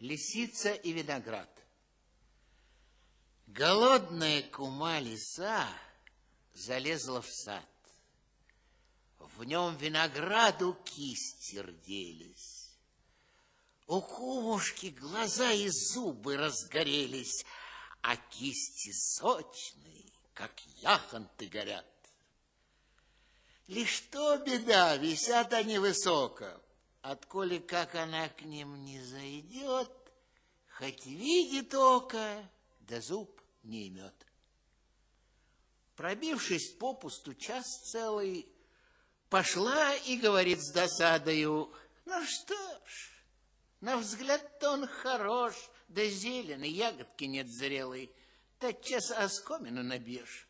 Лисица и виноград. Голодная кума лиса залезла в сад. В нем винограду кисти рделись. У кумушки глаза и зубы разгорелись, а кисти сочные, как яхонты горят. Лишь то беда, висят они высоко, отколи как она к ним не зайдет, хоть видит око, да зуб не имет. Пробившись попусту час целый, пошла и говорит с досадою, ну что ж, на взгляд-то он хорош, да зеленый, ягодки нет зрелой, тотчас оскомину набьешь.